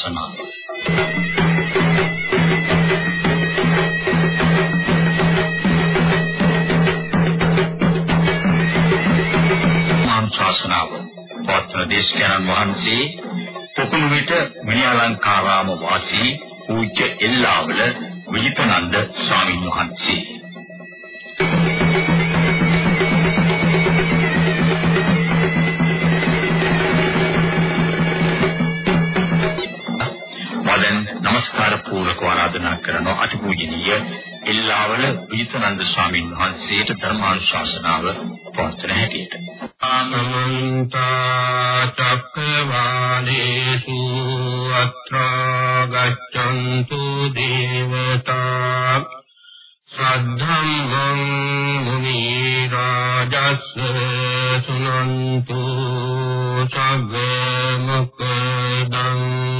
ධර්මානුශාසනාව ධර්මානුශාසනාව පවත්වන දේශකයන්න් වහන්සේ පොකුණු විට මිනිඅලංකාරාම වාසී පූජ්‍ය එල්ලාවල විජිතනන්ද ස්වාමීන් වහන්සේ. নমස්කාර පූර්වක ආරාධනා කරන අතිපූජනීය එල්ලාවල විජිතනන්ද ස්වාමීන් වහන්සේට ධර්මානුශාසනාව පවත්වන හැටියට. ආනමන්ත චක්කවාලේසු අත්‍රා ගච්ඡන්තු දේවතා සද්ධම්මං මුනි රාජස් සුනන්තු සග්ග මොක්ඛදං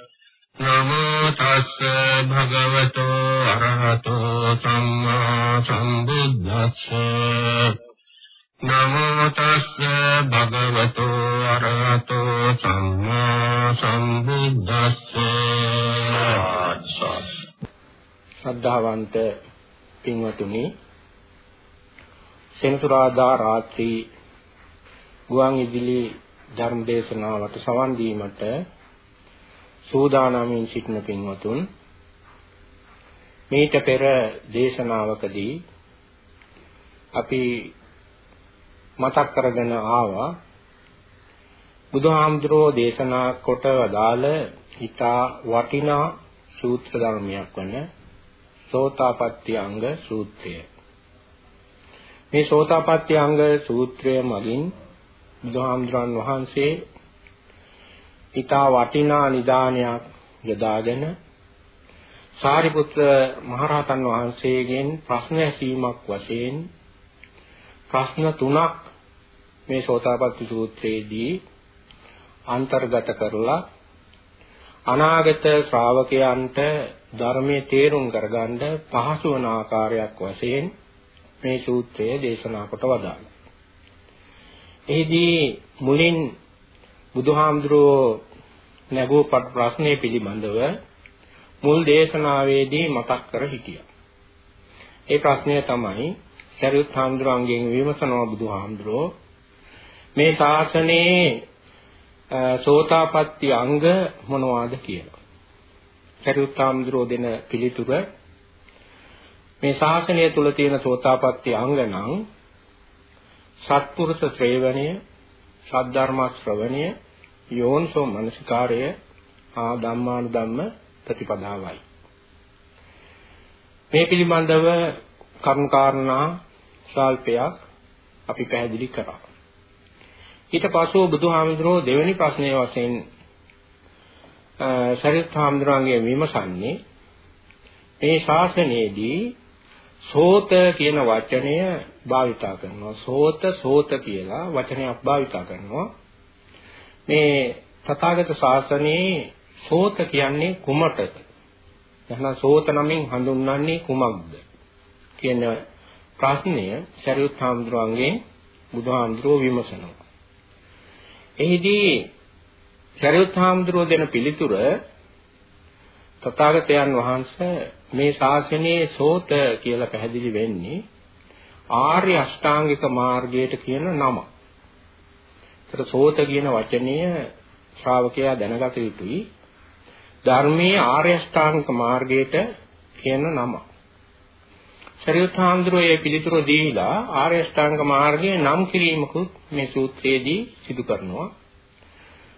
නමෝ තස්ස භගවතෝ අරහතෝ සම්මා සම්බුද්දස්ස නමෝ තස්ස භගවතෝ අරහතෝ සම්මා සම්බුද්දස්ස ශ්‍රද්ධාවන්ත පින්වතුනි සෙනසුරාදා රාත්‍රී ගුවන් විදුලි ධර්ම දේශනාවට සවන් දීමට සූදානමින් සිටින පින්වතුන් මීට පෙර දේශනාවකදී අපි මතක් කරගෙන ආවා බුදුහාමුදුරෝ දේශනා කොට වදාළ හිතා වටිනා සූත්‍ර ධර්මයක් වන සෝතාපට්ටි අංග සූත්‍රය. මේ සෝතාපට්ටි අංග සූත්‍රය මගින් බුදුහාමුදුරන් වහන්සේ ඊටා වටිනා නිදානයක් යොදාගෙන සාරිපුත්‍ර මහරහතන් වහන්සේගෙන් ප්‍රශ්න ඇසීමක් වශයෙන් ප්‍රශ්න තුනක් මේ සෝතාපට්ටි සූත්‍රයේදී අන්තර්ගත කරලා අනාගත ශ්‍රාවකයන්ට ධර්මයේ තේරුම් කරගන්න පහසු වන ආකාරයක් වශයෙන් මේ සූත්‍රය දේශනා කොට වදාළා. එහිදී මුලින් බුදුහාමුදුරුවෝ නැගූ ප්‍රශ්නය පිළිබඳව මුල් දේශනාවේදී මතක් කර හිටියා. ඒ ප්‍රශ්නය තමයි සරියුත් හාමුදුරන්ගෙන් විමසනවා බුදුහාමුදුරුවෝ මේ ශාසනයේ සෝතාපට්ටි අංග මොනවාද කියලා. සරියුත් හාමුදුරුවෝ දෙන පිළිතුර මේ ශාසනය තුල තියෙන සෝතාපට්ටි අංග නම් සත්පුරුෂ ශ්‍රේවණය සද්ධර්ම ශ්‍රවණය යෝන්සෝ මනසිකාරය ආ ධම්මානුධම්ම ප්‍රතිපදාවයි. මේ පිළිබඳව කරුණාකාරණා සල්පයක් අපි පැහැදිලි කරා. ඊට පස්ව බුදුහාමුදුරුවෝ දෙවෙනි ප්‍රශ්නයේ වශයෙන් ශරීර හාමුදුරන්ගේ විමසන්නේ මේ ශාසනයේදී සෝත කියන වචනය භාවිතා කරනවා. සෝත සෝත කියලා වචනයක් භාවිතා කරනවා. මේ තථාගත ශාසනයේ සෝත කියන්නේ කුමටද? එහෙනම් සෝත නමින් හඳුන්වන්නේ කුමක්ද? කියන ප්‍රශ්නය ශරීරත් හාමුදුරුවන්ගේ බුදුහාමුදුරුවෝ විමසනවා. එහිදී ශරීරත් හාමුදුරුවෝ දෙන පිළිතුර තථාගතයන් වහන්සේ මේ ශාසනයේ සෝත කියලා පැහැදිලි වෙන්නේ ආර්ය අෂ්ටාංගික මාර්ගයට කියන නම. ඒතර සෝත කියන වචනය ශ්‍රාවකයා දැනගත යුතුයි. ධර්මයේ ආර්ය අෂ්ටාංගික මාර්ගයට කියන නම. ශරීරත් හාමුදුරුවෝ මේ පිළිතුර දීලා ආර්ය අෂ්ටාංග මාර්ගයේ නම් කිරීමකුත් මේ සූත්‍රයේදී සිදු කරනවා.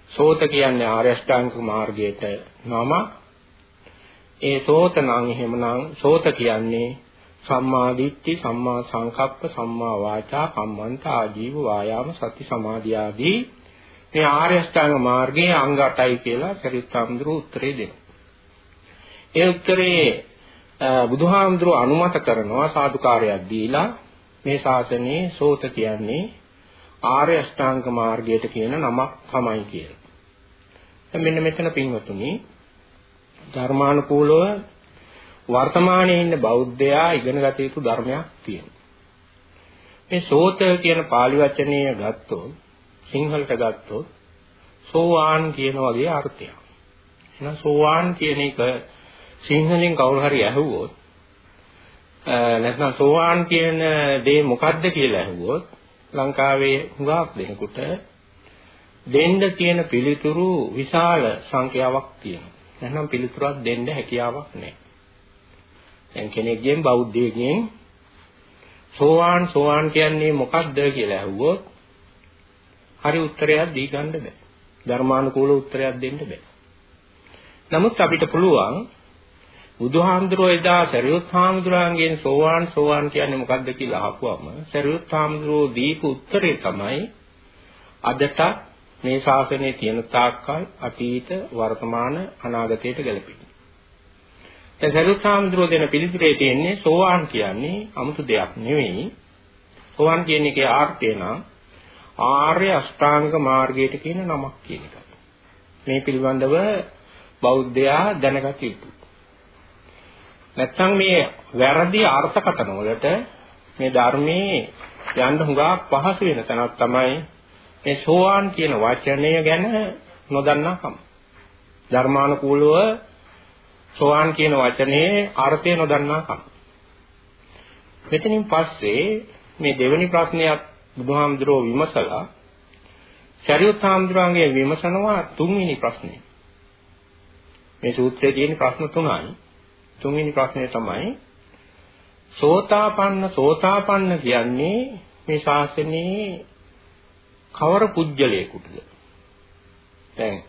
සෝත කියන්නේ ආර්ය අෂ්ටාංගික මාර්ගයට නම. ඒ සෝත නම් එහෙමනම් සෝත කියන්නේ සම්මා දිට්ඨි සම්මා සංකප්ප සම්මා වාචා කම්මන්ත ආජීව වායාම සති සමාධි ආදී මේ ආර්ය අෂ්ටාංග මාර්ගයේ අංග 8යි කියලා සරිත් හාමුදුරුවෝ උත්තරේ දෙනවා. ඒ උත්තරේ බුදුහාමුදුරුව අනුමත කරනවා සාදුකාරයක් දීලා මේ ශාසනයේ සෝත කියන්නේ ආර්ය අෂ්ටාංග මාර්ගයට කියන නමක් තමයි කියලා. මෙන්න මෙතන පින්වතුනි ධර්මානුකූලව වර්තමානයේ ඉන්න බෞද්ධයා ඉගෙන ගත යුතු ධර්මයක් තියෙනවා. මේ සෝත කියන pāli වචනය ගත්තොත් සිංහලට ගත්තොත් සෝවාන් කියන වගේ අර්ථයක්. එහෙනම් සෝවාන් කියන එක සිංහලෙන් කවුරු හරි ඇහුවොත් නැත්නම් සෝවාන් කියන දේ මොකක්ද කියලා ඇහුවොත් ලංකාවේ හුඟක් දෙනෙකුට දෙන්න තියෙන පිළිතුරු විශාල සංඛ්‍යාවක් තියෙනවා. නැත්නම් පිළිතුරක් දෙන්න හැකියාවක් නැහැ. දැන් කෙනෙක්ගෙන් බෞද්ධයෙක්ගෙන් සෝවාන් සෝවාන් කියන්නේ මොකක්ද කියලා ඇහුවොත් හරි උත්තරයක් දී ගන්න බෑ. ධර්මානුකූල උත්තරයක් දෙන්න බෑ. නමුත් අපිට පුළුවන් බුදුහාමුදුරෝ එදා සරියුත් හාමුදුරන්ගෙන් සෝවාන් සෝවාන් කියන්නේ මොකක්ද කියලා අහපුවම සරියුත් හාමුදුරෝ දීපු උත්තරේ තමයි අදට මේ ශාසනයේ තියෙන තාක්කල් අතීත වර්තමාන අනාගතයට ගැලපෙන්නේ. දැන් සරියුත් හාමුදුරෝ දෙන පිළිතුරේ තියෙන්නේ සෝවාන් කියන්නේ 아무තු දෙයක් නෙවෙයි. සෝවාන් කියන එකේ ආර්ථය නම් ආර්ය අෂ්ටාංග මාර්ගයට කියන නමක් කියන එකයි. මේ පිළිබඳව බෞද්ධයා දැනගත යුතුයි. නැත්තම් මේ වැරදි අර්ථකථන වලට මේ ධර්මයේ යන්න හුඟක් පහසු වෙන තැනක් තමයි මේ සෝවාන් කියන වචනය ගැන නොදන්නාකම. ධර්මානුකූලව සෝවාන් කියන වචනේ අර්ථය නොදන්නාකම. මෙතනින් පස්සේ මේ දෙවෙනි ප්‍රශ්නයත් බුදුහාමුදුරෝ විමසලා සරියුත් හාමුදුරන්ගේ විමසනවා තුන්වෙනි ප්‍රශ්නේ. මේ සූත්‍රයේ තියෙන ප්‍රශ්න තුනයි. තුන්වෙනි ප්‍රශ්නේ තමයි සෝතාපන්න සෝතාපන්න කියන්නේ මේ ශාසනයේ කවර පුජ්‍යලයකටද? දැන්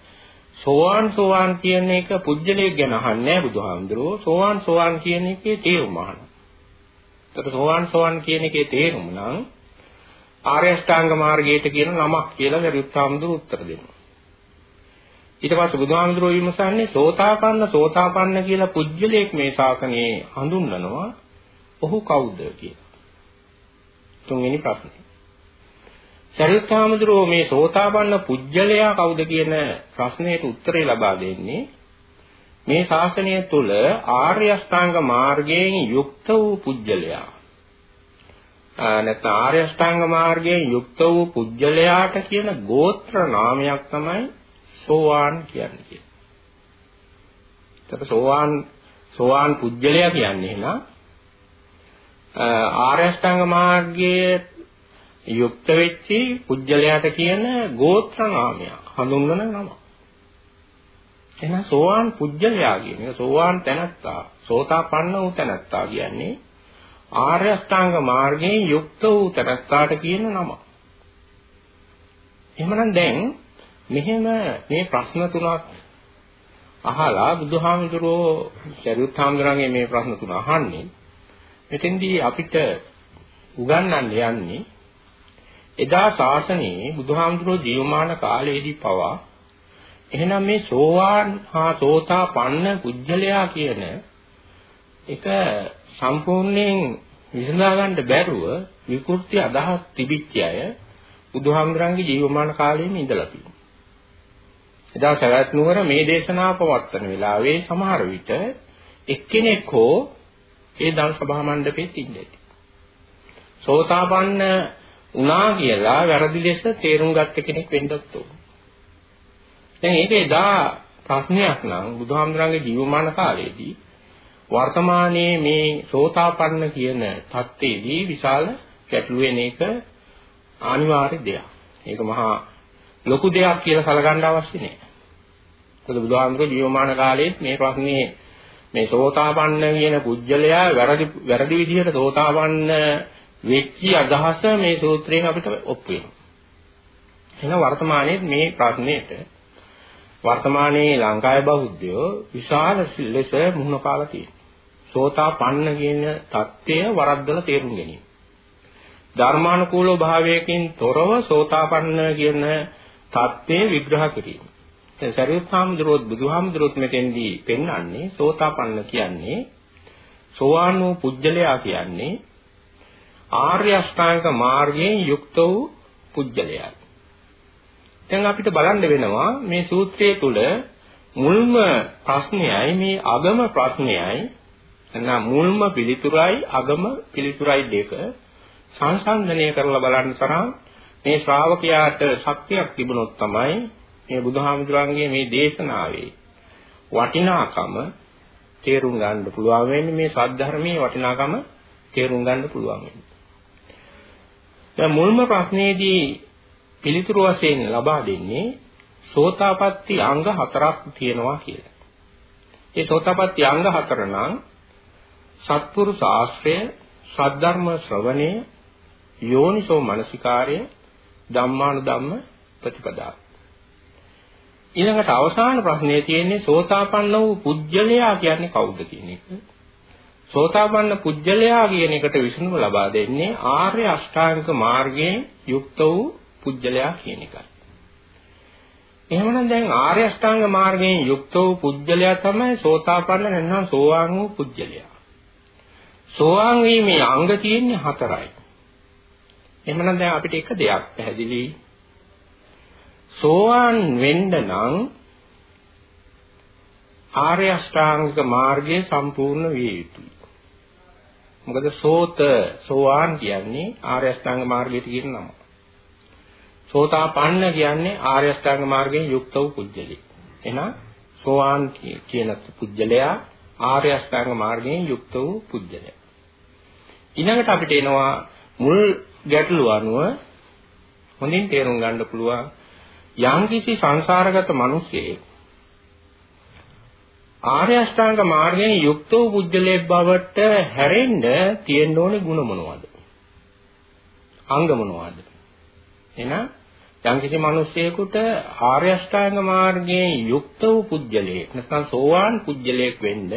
සෝවාන් සෝවාන් කියන එක පුජ්‍යලයක් ගැන අහන්නේ බුදුහාමුදුරුවෝ. සෝවාන් සෝවාන් කියන එකේ තේරුම අහනවා. ඒතර සෝවාන් සෝවාන් කියන එකේ තේරුම නම් ආර්ය අෂ්ටාංග මාර්ගයට කියන නමක් කියලා දරිඋත්හාමුදුරුවෝ උත්තර දෙනවා. ඊට පස්සේ බුදුහාමුදුරුවෝ විමසන්නේ සෝතාපන්න සෝතාපන්න කියලා පුජ්‍යලයක් මේ ශාසනයේ හඳුන්වනවා. ඔහු කවුද කියලා. තුන්වෙනි ප්‍රශ්නේ. සරියුත්හාමුදුරුවෝ මේ සෝතාපන්න පුජ්‍යලයා කවුද කියන ප්‍රශ්නයට උත්තරේ ලබා දෙන්නේ මේ ශාසනය තුල ආර්ය අෂ්ටාංග මාර්ගයෙන් යුක්ත වූ පුජ්‍යලයා නැත්නම් ආර්ය අෂ්ටාංග මාර්ගයෙන් යුක්ත වූ පුජ්‍යලයාට කියන ගෝත්‍ර නාමයක් තමයි සෝවාන් කියන්නේ. එතකොට සෝවාන් සෝවාන් පුජ්‍යලයා කියන්නේ එහෙනම් ආර්ය අෂ්ටාංග මාර්ගයේ යුක්ත වෙච්චි පුජ්‍යලයාට කියන ගෝත්‍ර නාමය හඳුන්වන නම. එහෙනම් සෝවාන් පුජ්‍යලයා කියන්නේ සෝවාන් තැනැත්තා සෝතාපන්න වූ තැනැත්තා කියන්නේ ආර්ය අෂ්ටාංග මාර්ගයෙන් යුක්ත වූ තැනැත්තාට කියන නම. එහෙමනම් දැන් මෙහෙම මේ ප්‍රශ්න තුනක් අහලා බුදුහාමුදුරෝ සරියුත් හාමුදුරන්ගේ මේ ප්‍රශ්න තුන අහන්නේ මෙතෙන්දී අපිට උගන්වන්න යන්නේ එදා ශාසනයේ බුදුහාමුදුරෝ ජීවමාන කාලයේදී පවා එහෙනම් මේ සෝවාන් හා සෝතාපන්න කුජලයා කියන එක සම්පූර්ණයෙන් විසඳා ගන්න බැරුව විකෘති අදහස් තිබිච්ච අය බුදුහාමුදුරන්ගේ ජීවමාන කාලයේම ඉඳලා තියෙනවා. එදා සවැත් නුවර මේ දේශනාව පවත්වන වෙලාවේ සමහර විට එක්කෙනෙක් හෝ ඒ දල් සභා මණ්ඩපෙත් ඉන්නේ. සෝතාපන්න උනා කියලා වැරදි ලෙස තේරුම් ගත්ත කෙනෙක් වෙන්නත් ඕන. දැන් ඒක එදා ප්‍රශ්නයක් නම් බුදුහාමුදුරන්ගේ ජීවමාන කාලයේදී වර්තමානයේ මේ සෝතාපන්න කියන தත්ත්වයේදී විශාල ගැටලු වෙන එක අනිවාර්ය දෙයක්. ඒක මහා ලොකු දෙයක් කියලා සලකන්න අවශ්‍ය නෑ. මොකද බුදුහාමුදුරුවෝ ජීවමාන කාලයේත් මේ ප්‍රශ්නේ මේ සෝතාපන්න කියන පුජ්‍යලයා වැරදි වැරදි විදිහට සෝතාපන්න වෙච්චි අදහස මේ සූත්‍රයෙන් අපිට ඔප්පු වෙනවා. එහෙනම් වර්තමානයේ මේ ප්‍රශ්නෙට වර්තමානයේ ලංකාවේ බෞද්ධයෝ විශාල ලෙස මුහුණ පාලා තියෙනවා. සෝතාපන්න කියන தත්ත්වය වරද්දලා තේරුම් ගැනීම. ධර්මානුකූල භාවයකින් තොරව සෝතාපන්න කියන தත්ත්වය විග්‍රහ කිරීම. සරියුත් හාමුදුරුවෝ බුදුහාමුදුරුවොත් මෙතෙන්දී පෙන්වන්නේ සෝතාපන්න කියන්නේ සෝවාන් වූ පුජ්‍යලයා කියන්නේ ආර්ය අෂ්ටාංග මාර්ගයෙන් යුක්ත වූ පුජ්‍යලයා. දැන් අපිට බලන්න වෙනවා මේ සූත්‍රයේ තුල මුල්ම ප්‍රශ්නයයි මේ අගම ප්‍රශ්නයයි එන්න මුල්ම පිළිතුරයි අගම පිළිතුරයි දෙක සංසන්දනය කරලා බලන්න තරම් මේ ශ්‍රාවකයාට ශක්තියක් තිබුණොත් තමයි මේ බුදුහාමුදුරන්ගේ මේ දේශනාවේ වටිනාකම තේරුම් ගන්න පුළුවන් වෙන්නේ මේ සද්ධර්මයේ වටිනාකම තේරුම් ගන්න පුළුවන් වෙන්නේ. දැන් මුල්ම ප්‍රශ්නේදී පිළිතුරු වශයෙන් ලබා දෙන්නේ සෝතාපට්ටි අංග හතරක් තියෙනවා කියලා. ඒ සෝතාපට්ටි අංග හතර නම් සත්පුරුෂ ආශ්‍රය, සද්ධර්ම ශ්‍රවණය, යෝනිසෝ මනසිකාර්ය, ධම්මානුධම්ම ප්‍රතිපදාව. ඊළඟට අවසාන ප්‍රශ්නේ තියෙන්නේ සෝතාපන්න වූ පුජ්‍යලයා කියන්නේ කවුද කියන එක. සෝතාපන්න පුජ්‍යලයා කියන එකට විසඳුම ලබා දෙන්නේ ආර්ය අෂ්ටාංගික මාර්ගයෙන් යුක්ත වූ පුජ්‍යලයා කියන එකයි. එහෙමනම් දැන් ආර්ය අෂ්ටාංග මාර්ගයෙන් යුක්ත වූ පුජ්‍යලයා තමයි සෝතාපන්න නැත්නම් සෝවාන් වූ පුජ්‍යලයා. සෝවාන් වීමේ අංග තියෙන්නේ හතරයි. එහෙමනම් දැන් අපිට එක දෙයක් පැහැදිලි සෝවාන් වෙන්න නම් ආර්ය අෂ්ටාංගික මාර්ගය සම්පූර්ණ විය යුතුයි. මොකද සෝත සෝවාන් කියන්නේ ආර්ය අෂ්ටාංග මාර්ගයට කියන නම. සෝතාපන්න කියන්නේ ආර්ය අෂ්ටාංග මාර්ගයෙන් යුක්ත වූ පුජ්‍යලෙක්. එහෙනම් සෝවාන් කියන පුජ්‍යලයා ආර්ය අෂ්ටාංග මාර්ගයෙන් යුක්ත වූ පුජ්‍යලයා. ඊළඟට අපිට එනවා මුල් ගැටලුව අනුව හොඳින් තේරුම් ගන්න පුළුවන් යම්කිසි සංසාරගත මිනිසෙක් ආර්ය අෂ්ටාංග මාර්ගයෙන් යුක්ත වූ පුජ්‍යලයක් බවට හැරෙන්න තියෙන්න ඕනේ ಗುಣ මොනවද? අංග මොනවද? එහෙනම් යම්කිසි මිනිසෙකුට ආර්ය අෂ්ටාංග මාර්ගයෙන් යුක්ත වූ පුජ්‍යලයක් නැත්නම් සෝවාන් පුජ්‍යලයක් වෙන්න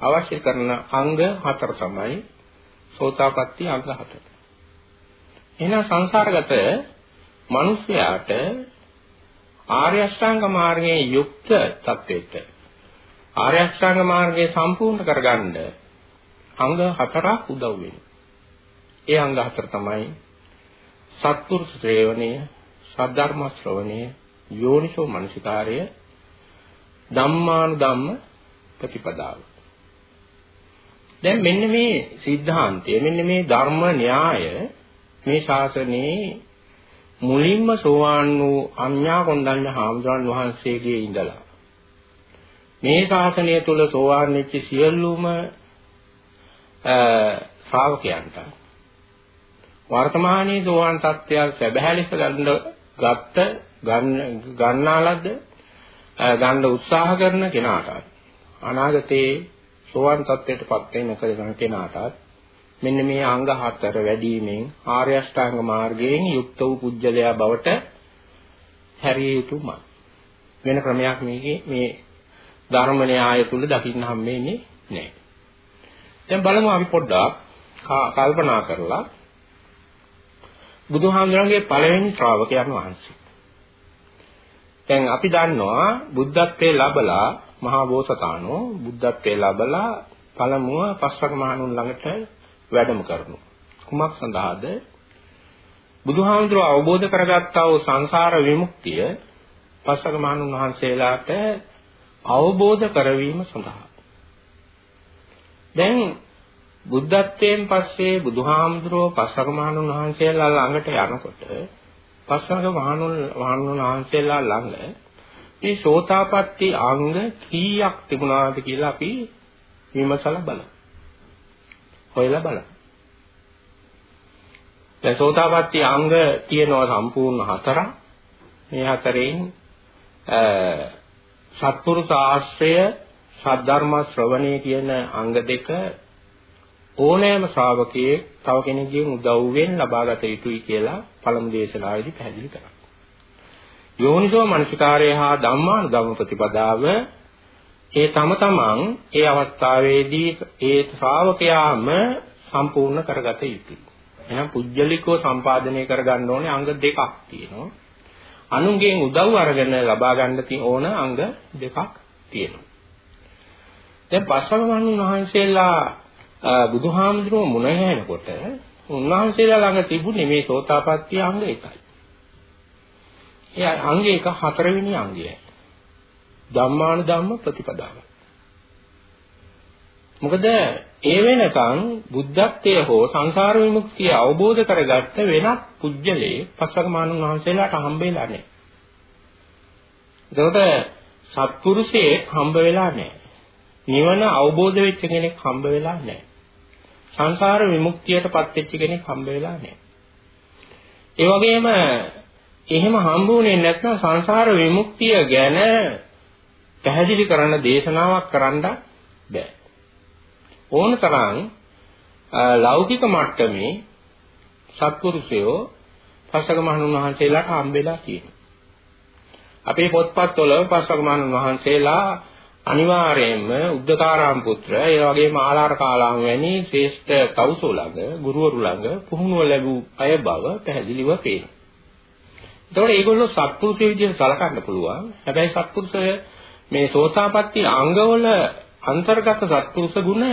අවශ්‍ය කරන අංග හතර තමයි සෝතාපට්ටි අංග හතර. එහෙනම් සංසාරගත මිනිසයාට ආර්ය අෂ්ටාංග මාර්ගයේ යුක්ත තත්වයට ආර්ය අෂ්ටාංග මාර්ගය සම්පූර්ණ කරගන්න අංග හතරක් උදව් වෙනවා. ඒ අංග හතර තමයි සත්පුරුෂ ශ්‍රේවණය, සද්ධර්ම ශ්‍රවණය, යෝනිසෝ මනසිකාරය, ධම්මානුධම්ම ප්‍රතිපදාව. දැන් මෙන්න මේ સિદ્ધාන්තය, මෙන්න මේ ධර්ම න්‍යාය මේ ශාසනයේ මුලින්ම සෝවාන් වූ අඤ්ඤා කොණ්ඩඤ්ඤ හාමුදුරන් වහන්සේගේ ඉඳලා මේ ශාසනය තුල සෝවාන් වෙච්ච සියලුම ශ්‍රාවකයන්ට වර්තමානයේ සෝවාන් තත්ත්වය සැබෑ ලෙස ගන්න ගත්ත ගන්නාලද ගන්න උත්සාහ කරන කෙනාට අනාගතයේ සෝවාන් තත්ත්වයටපත් වෙන කෙනාටත් මෙන්න මේ අංග හතර වැඩිවීමෙන් ආර්ය අෂ්ටාංග මාර්ගයෙන් යුක්ත වූ පුජ්‍යලයා බවට හැරිය යුතුමයි. වෙන ක්‍රමයක් මේකේ මේ ධර්ම න්‍යාය තුල දකින්න හම්බෙන්නේ නැහැ. දැන් බලමු අපි පොඩ්ඩක් කල්පනා කරලා බුදුහාමුදුරන්ගේ පළවෙනි ශ්‍රාවකයන් වහන්සේ. දැන් අපි දන්නවා බුද්ධත්වයේ ලැබලා මහා බෝසතාණෝ බුද්ධත්වයේ ලැබලා පළමුව පස්වග මහණුන් ළඟට වැඩම කරනු. කුමක් සඳහාද? බුදුහාමුදුරුව අවබෝධ කරගත්තා වූ සංසාර විමුක්තිය පස්වග මහණුන් වහන්සේලාට අවබෝධ කරවීම සඳහා. දැන් බුද්ධත්වයෙන් පස්සේ බුදුහාමුදුරුව පස්වග මහණුන් වහන්සේලා ළඟට යනකොට පස්වග මහණුන් වහන්සේලා ළඟ මේ සෝතාපට්ටි අංග කීයක් තිබුණාද කියලා අපි විමසලා බලමු. හොයලා බලන්න. දැන් සෝතාපට්ටි අංග තියෙනවා සම්පූර්ණ හතරක්. මේ හතරෙන් සත්පුරුෂ ආශ්‍රය සද්ධර්ම ශ්‍රවණය කියන අංග දෙක ඕනෑම ශ්‍රාවකයෙක් තව කෙනෙකුගෙන් උදව්වෙන් ලබාගත යුතුයි කියලා පළමු දේශනාවේදී පැහැදිලි කරා. යෝනිසෝ මනසිකාරය හා ධම්මානුධම්ම ප්‍රතිපදාව ඒ තම තමන් ඒ අවස්ථාවේදී ඒ ශ්‍රාවකයාම සම්පූර්ණ කරගත යුතුයි. එහෙනම් පුජ්‍යලිකව සම්පාදනය කරගන්න ඕනේ අංග දෙකක් තියෙනවා. අනුන්ගෙන් උදව් අරගෙන ලබා ගන්න ඕන අංග දෙකක් තියෙනවා. දැන් පස්වගමන් වහන්සේලා බුදුහාමුදුරුවෝ මුණ ගැහෙනකොට උන්වහන්සේලා ළඟ තිබුණේ මේ සෝතාපට්ටි අංග එකයි. ඒ අංග එක හතරවෙනි අංගයයි. ධම්මාන ධම්ම ප්‍රතිපදාව. මොකද ඒ වෙනකන් බුද්ධත්වයේ හෝ සංසාර විමුක්තිය අවබෝධ කරගත්ත වෙනත් පුජ්‍යලේ පස්සකමානුන් වහන්සේලාට හම්බෙලා නැහැ. එතකොට සත්පුරුෂයෙක් හම්බ වෙලා නැහැ. නිවන අවබෝධ වෙච්ච කෙනෙක් හම්බ වෙලා නැහැ. සංසාර විමුක්තියටපත් වෙච්ච කෙනෙක් හම්බ වෙලා නැහැ. ඒ වගේම එහෙම හම්බුනේ නැත්නම් සංසාර විමුක්තිය ගැන පැහැදිලි කරන්න දේශනාවක් කරන්න බෑ. ඕනතරම් ලෞකික මට්ටමේ සත්පුරුෂයෝ පසක මහණුන් වහන්සේලාට හම්බෙලා තියෙනවා. අපේ පොත්පත්වල පසක මහණුන් වහන්සේලා අනිවාර්යයෙන්ම උද්දකාරාම පුත්‍ර ඒ වගේම ආලාර කාලාම වැනි ශ්‍රේෂ්ඨ කවුසෝ ළඟ ගුරුවරු ළඟ පුහුණුව ලැබූ අය බව පැහැදිලිව පේනවා. එතකොට ඒගොල්ලෝ සත්පුරුෂය විදිහට සලකන්න පුළුවන්. හැබැයි සත්පුරුෂය මේ සෝතාපට්ටි අංගවල අන්තර්ගත සත්පුරුෂ ගුණ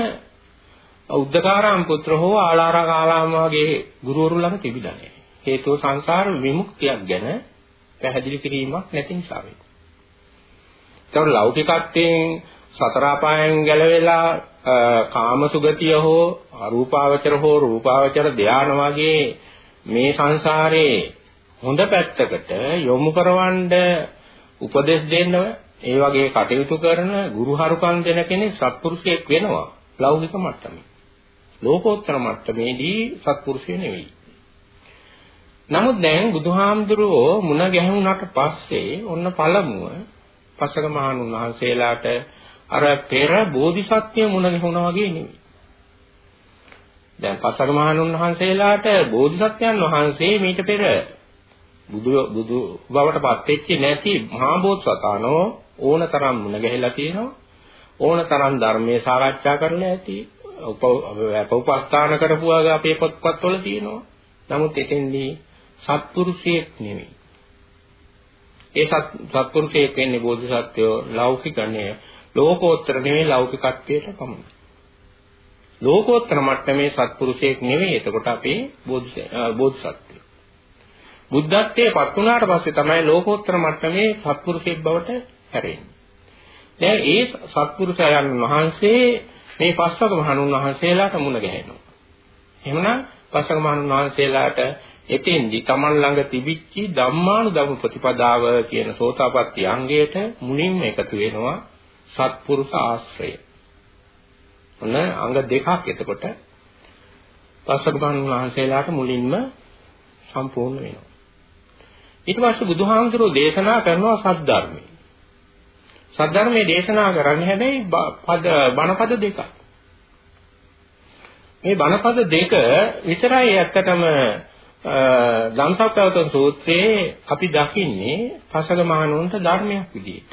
උද්දකාරාම පුත්‍ර හෝ ආලාර කාලාම වගේ ගුරුවරු ළඟ තිබිලා නැහැ. හේතුව සංසාර විමුක්තියක් ගැන පැහැදිලි කිරීමක් නැති නිසා වෙයි. ඒතකොට ලෞකිකත්වයෙන් සතර අපායන් ගැලවෙලා කාම සුගතිය හෝ අරූපාවචර හෝ රූපාවචර ධාන වගේ මේ සංසාරේ හොඳ පැත්තකට යොමු කරවන්න උපදෙස් දෙන්න ඒ වගේ කටයුතු කරන ගුරු හරුකම් දෙන කෙනෙක් සත්පුරුෂයෙක් වෙනවා ලෞකික මට්ටමේ. ලෝකෝත්තර මට්ටමේදී සත්පුරුෂය නෙවෙයි. නමුත් දැන් බුදුහාමුදුරුවෝ මුණ ගැහුණාට පස්සේ ඔන්න පළමුව පසක මහණුන් වහන්සේලාට අර පෙර බෝධිසත්වය මුණ ගැහුණා වගේ නෙවෙයි. දැන් පසක මහණුන් වහන්සේලාට බෝධිසත්වයන් වහන්සේ මීට පෙර බුදු බුදු බවට පත් වෙච්ච නැති මහා බෝසතාණෝ ඕනතරම් මුණ ගැහිලා තියෙනවා. ඕනතරම් ධර්මයේ සාකච්ඡා කරලා ඇති. උපස්ථාන කරපුවා අපේ පොත්පත්වල තියෙනවා. නමුත් එතෙන්දී සත්පුරුෂයෙක් නෙවෙයි. ඒ සත්පුරුෂයෙක් වෙන්නේ බෝධිසත්වයෝ ලෞකික නෙවෙයි. ලෝකෝත්තර නෙවෙයි ලෞකිකත්වයට පමණයි. ලෝකෝත්තර මට්ටමේ සත්පුරුෂයෙක් නෙවෙයි එතකොට අපේ බෝධිසත්වය. බුද්ධත්වයේ පත් වුණාට පස්සේ තමයි ලෝකෝත්තර මට්ටමේ සත්පුරුෂයෙක් බවට හැරෙන්නේ. දැන් ඒ සත්පුරුෂයන් වහන්සේ මේ පස්වග මහණුන් වහන්සේලාට මුණ ගැහෙනවා. එහෙමනම් පස්වග මහණුන් වහන්සේලාට එතෙන්දි Taman ළඟ තිබිච්ච ධම්මානුධම්ම ප්‍රතිපදාව කියන සෝතාපට්ටි අංගයට මුලින්ම එකතු වෙනවා සත්පුරුෂ ආශ්‍රය. ඔන්න අංග දෙකක් එතකොට පස්වග මහණුන් වහන්සේලාට මුලින්ම සම්පූර්ණ වෙනවා. ඊට පස්සේ බුදුහාමුදුරෝ දේශනා කරනවා සද්ධර්මය. සද්ධර්මයේ දේශනා කරන්නේ හැබැයි පද බණපද දෙකක්. මේ බණපද දෙක විතරයි ඇත්තටම ධම්සක්කවතන සූත්‍රයේ අපි දකින්නේ පසක මහණුන්ට ධර්මයක් විදියට.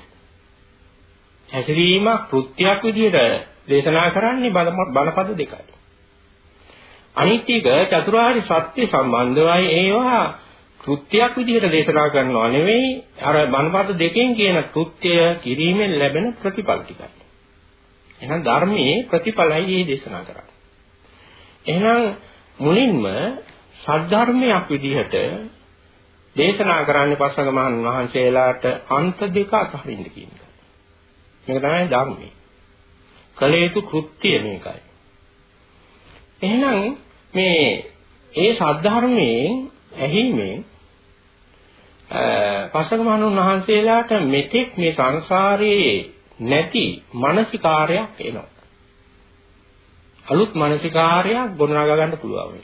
හැසිරීමක් කෘත්‍යයක් විදියට දේශනා කරන්නේ බණපද දෙකයි. අනිත් එක චතුරාර්ය සත්‍ය සම්බන්ධවයි ඒවා කෘත්‍යයක් විදිහට දේශනා කරනවා නෙවෙයි අර බණපද දෙකෙන් කියන කෘත්‍ය කිරීමෙන් ලැබෙන ප්‍රතිඵල ටිකයි. එහෙනම් ධර්මයේ ප්‍රතිඵලයි මේ දේශනා කරන්නේ. එහෙනම් මුලින්ම සද්ධර්මයක් විදිහට දේශනා කරන්නේ පස්වග මහන් වහන්සේලාට අන්ත දෙක අතරින් කියන එක. මේක තමයි ධර්මයේ. කලේතු කෘත්‍ය මේකයි. එහෙනම් මේ ඒ සද්ධර්මයේ ඇහිීමෙන් පසක මහණුන් වහන්සේලාට මෙතෙක් මේ සංසාරයේ නැති මානසිකාරයක් එනවා. අලුත් මානසිකාරයක් ගොඩනගා ගන්න පුළුවන්.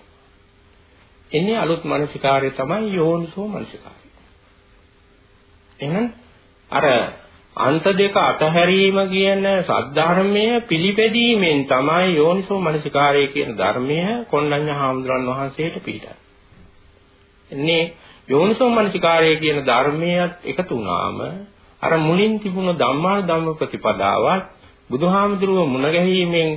එන්නේ අලුත් මානසිකාරය තමයි යෝනිසෝ මානසිකාරය. එහෙනම් අර අන්ත දෙක අතහැරීම කියන සද්ධර්මය පිළිපැදීමෙන් තමයි යෝනිසෝ මානසිකාරය කියන ධර්මය කොණ්ඩඤ්ඤ හාමුදුරන් වහන්සේට පිටයි. එන්නේ යෝනිසෝ මනසිකාරය කියන ධර්මයට එකතු වුණාම අර මුලින් තිබුණ ධම්මාන ධම්ම ප්‍රතිපදාවත් බුදුහාමුදුරුව මුණ ගැහිීමෙන්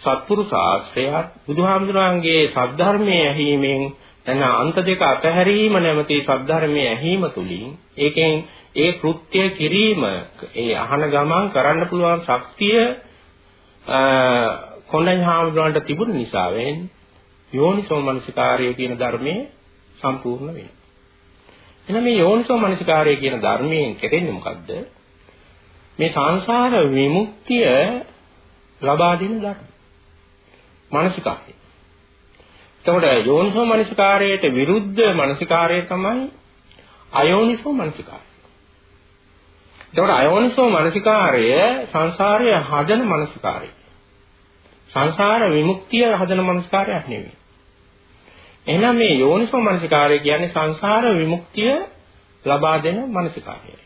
සත්පුරුෂ ආශ්‍රයත් බුදුහාමුදුරන්ගේ සද්ධර්මයේ ඇහිීමෙන් එන අන්ත දෙක අතහැරීම නැමැති සද්ධර්මයේ ඇහිීම තුලින් ඒකෙන් ඒ කෘත්‍ය කිරීම ඒ අහන ගමන් කරන්න පුළුවන් ශක්තිය කොණ්ඩඤ්ඤ හාමුදුරන්ට තිබුණ නිසා වෙන්නේ යෝනිසෝ මනසිකාරය කියන ධර්මයේ සම්පූර්ණ වෙනවා. එහෙනම් මේ යෝනිසෝ මනසිකාරය කියන ධර්මයෙන් කෙරෙන්නේ මොකද්ද? මේ සංසාර විමුක්තිය ලබා දෙන ධර්ම. මනසිකාරය. එතකොට යෝනිසෝ මනසිකාරයට විරුද්ධ මනසිකාරය තමයි අයෝනිසෝ මනසිකාරය. එතකොට අයෝනිසෝ මනසිකාරය සංසාරය හදන මනසිකාරය. සංසාර විමුක්තිය හදන මනසිකාරයක් නෙවෙයි. එහෙනම් මේ යෝනිසෝ මනසිකාරය කියන්නේ සංසාර විමුක්තිය ලබා දෙන මනසිකාරයයි.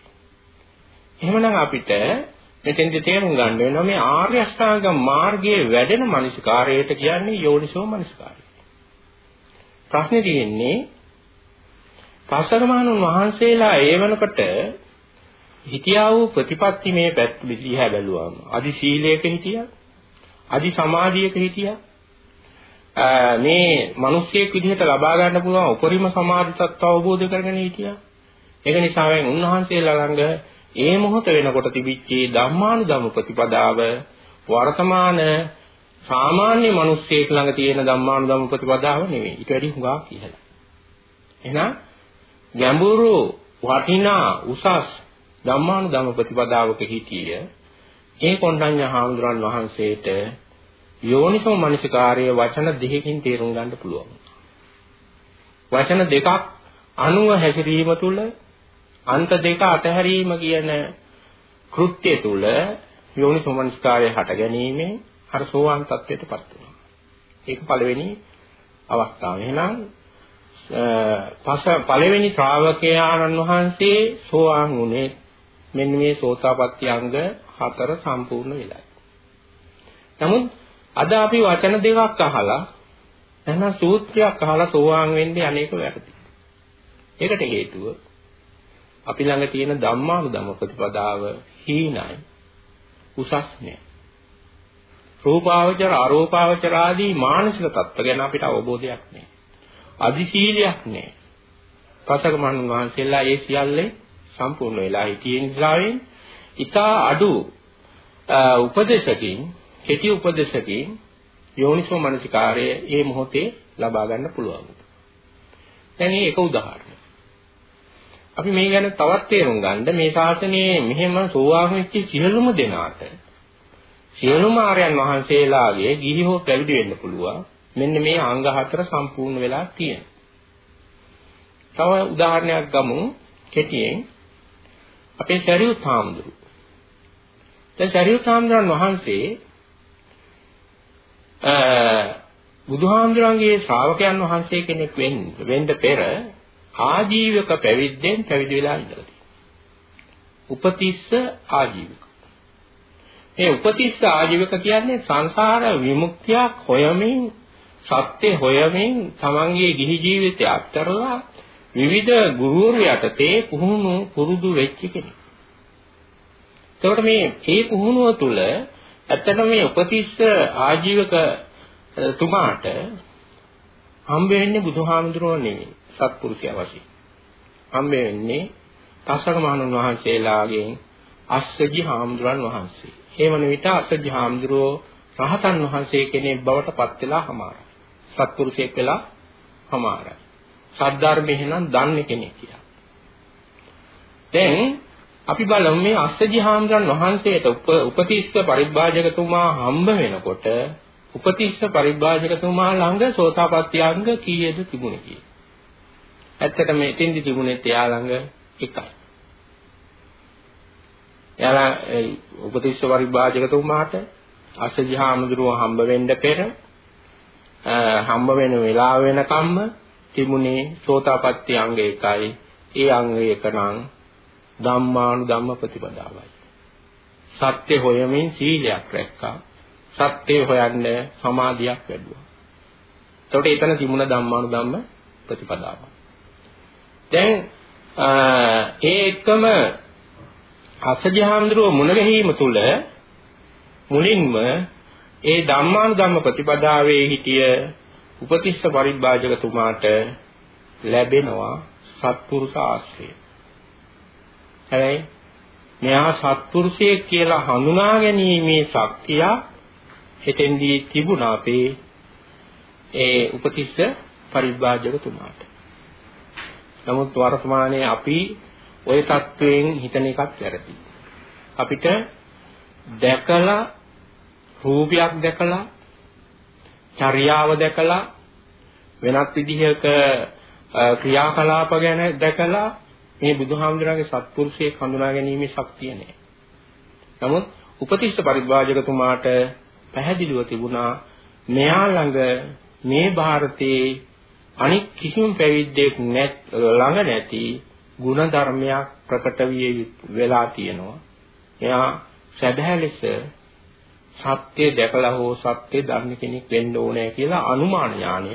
එහෙමනම් අපිට මෙතෙන්දි තේරුම් ගන්න වෙනවා මේ ආර්ය අෂ්ටාංග මාර්ගයේ වැඩෙන මනසිකාරයට කියන්නේ යෝනිසෝ මනසිකාරය. ප්‍රශ්නේ තියෙන්නේ පස්සරමානුන් වහන්සේලා ඒ වෙනකොට හිතියා වූ ප්‍රතිපත්ති මේ පැත්ත දිහා බැලුවාම අදි සීලයක හිටියා අදි සමාධියක හිටියා මේ මිනිස්සෙක් විදිහට ලබා ගන්න පුළුවන් උපරිම සමාධි තත්ත්ව අවබෝධ කරගෙන හිටියා. ඒක නිසා වෙන් උන්වහන්සේලා ළඟ ඒ මොහොත වෙනකොට තිබිච්ච ධම්මානුධම්ම ප්‍රතිපදාව වර්තමාන සාමාන්‍ය මිනිස්සෙක් ළඟ තියෙන ධම්මානුධම්ම ප්‍රතිපදාව නෙවෙයි. ඊට වැඩි හුඟක් ඉහළයි එහෙනම් ගැඹුරු වටිනා උසස් ධම්මානුධම්ම ප්‍රතිපදාවක හිටිය ඒ කොණ්ඩඤ්ඤ හාමුදුරන් වහන්සේට යෝනිසෝ මනසිකාර්ය වචන දෙකකින් තේරුම් ගන්න පුළුවන්. වචන දෙකක් අනුව හැසිරීම තුළ අන්ත දෙක අතහැරීම කියන කෘත්‍ය තුළ යෝනිසෝ මනසිකාර්ය හට ගැනීමෙන් අර සෝවාන් තත්ත්වයටපත් වෙනවා. ඒක පළවෙනි අවස්ථාව. එහෙනම් පස පළවෙනි ශ්‍රාවකයාණන් වහන්සේ සෝවාන් වුණේ මෙන්න මේ සෝතාපට්ටි අංග හතර සම්පූර්ණ වෙලා. නමුත් අද අපි වචන දෙකක් අහලා එහෙනම් සූත්‍රයක් අහලා සෝවාන් වෙන්නේ අනේක වැරදි. ඒකට හේතුව අපි ළඟ තියෙන ධම්මානුධම ප්‍රතිපදාව හීනයි. උසස් නෑ. රූපාවචර අරූපාවචර ආදී මානසික தত্ত্ব ගැන අපිට අවබෝධයක් නෑ. අදිශීලයක් නෑ. පසක මනුන් වහන්සේලා ඒ සියල්ලේ සම්පූර්ණ වෙලා හිටියේ නිසාවෙන් ඊට අඩු උපදේශකින් කෙටි උපදේශකින් යෝනිසෝ මනසිකාරයේ මේ මොහොතේ ලබා ගන්න පුළුවන්. දැන් මේක උදාහරණයක්. අපි මේ ගැන තවත් තේරුම් ගන්න මේ ශාසනයේ මෙහෙම සෝවාන් වෙච්ච සියලුම දෙනාට සියලුම ආර්යයන් වහන්සේලාගේ ගිහි හෝ පැවිදි වෙන්න පුළුවන්. මෙන්න මේ අංග හතර සම්පූර්ණ වෙලා තියෙනවා. තව උදාහරණයක් ගමු කෙටියෙන් අපේ සරියුත් හාමුදුරු. දැන් සරියුත් හාමුදුරන් වහන්සේ අ බුදුහාමුදුරන්ගේ ශ්‍රාවකයන් වහන්සේ කෙනෙක් වෙන්න වෙන්න පෙර ආජීවක පැවිද්දෙන් පැවිදි වෙලා ඉඳලා තියෙනවා. උපතිස්ස ආජීවක. මේ උපතිස්ස ආජීවක කියන්නේ සංසාර විමුක්තියක් හොයමින් සත්‍ය හොයමින් තමන්ගේ ගිහි ජීවිතය අත්හැරලා විවිධ ගුරුවරු යටතේ පුහුණු පුරුදු වෙච්ච කෙනෙක්. එතකොට මේ මේ පුහුණුව තුළ ඇත්තටම මේ උපතිස්ස ආජීවක තුමාට හම්බ වෙන්නේ බුදුහාමුදුරුවෝ නෙවෙයි සත්පුරුෂයා වශයෙන්. හම්බ වෙන්නේ තසක මහණුන් වහන්සේලාගෙන් අස්සජි හාමුදුරන් වහන්සේ. ඒ වන විට අස්සජි හාමුදුරුවෝ රහතන් වහන්සේ කෙනෙක් බවට පත් වෙලා හමාරයි. සත්පුරුෂයෙක් වෙලා හමාරයි. සද්ධර්මය එහෙනම් දන්නේ කෙනෙක් කියලා. දැන් අපි බලමු මේ අස්සජි හාමුදුරන් වහන්සේට උපතිස්ස පරිබ්‍රාජකතුමා හම්බ වෙනකොට උපතිස්ස පරිබ්‍රාජකතුමා ළඟ සෝතාපට්ටි අංග කීයද තිබුණේ කියලා. ඇත්තටම එතෙන්දි තිබුණෙත් එයා ළඟ එකයි. එයාලා උපතිස්ස පරිබ්‍රාජකතුමාට අස්සජි හාමුදුරුව හම්බ වෙන්න පෙර හම්බ වෙන වෙලාව වෙනකම්ම තිබුණේ සෝතාපට්ටි අංග එකයි. ඒ අංගය එක නම් ධම්මානු ධම්ම ප්‍රතිපදාවයි. සත්‍ය හොයමින් සීලයක් රැක්කා. සත්‍ය හොයන්න සමාධියක් වැඩුවා. එතකොට එතන තිබුණ ධම්මානු ධම්ම ප්‍රතිපදාව. දැන් ඒ එක්කම අසජහාම්දරුව මුණ ගැනීම තුල මුලින්ම ඒ ධම්මානු ධම්ම ප්‍රතිපදාවේ හිටිය උපතිස්ස පරිබ්බාජකතුමාට ලැබෙනවා සත්පුරුෂ ආශ්‍රය. හැබැයි මෙයා සත්පුරුෂයෙක් කියලා හඳුනා ගැනීමේ ශක්තිය හිතෙන්දී තිබුණා අපේ ඒ උපතිස්ස පරිභාජකතුමාට. නමුත් වර්තමානයේ අපි ওই தත්වයෙන් හිතන එකක් වැරදි. අපිට දැකලා රූපයක් දැකලා චර්යාව දැකලා වෙනත් විදිහක ක්‍රියාකලාප ගැන දැකලා මේ බුදුහාමුදුරන්ගේ සත්පුරුෂයෙක් හඳුනා ගැනීමේ ශක්තිය නෑ. නමුත් උපතිස්ස පරිභාජකතුමාට පැහැදිලිව තිබුණා මෙයා ළඟ මේ ಭಾರತයේ අනික් කිසිම පැවිද්දෙක් නැත් ළඟ නැති ගුණ ධර්මයක් ප්‍රකට විය වෙලා තියෙනවා. එයා සැබෑ ලෙස සත්‍ය දැකලා හෝ සත්‍ය දන්න කෙනෙක් වෙන්න ඕනේ කියලා අනුමාන ඥානය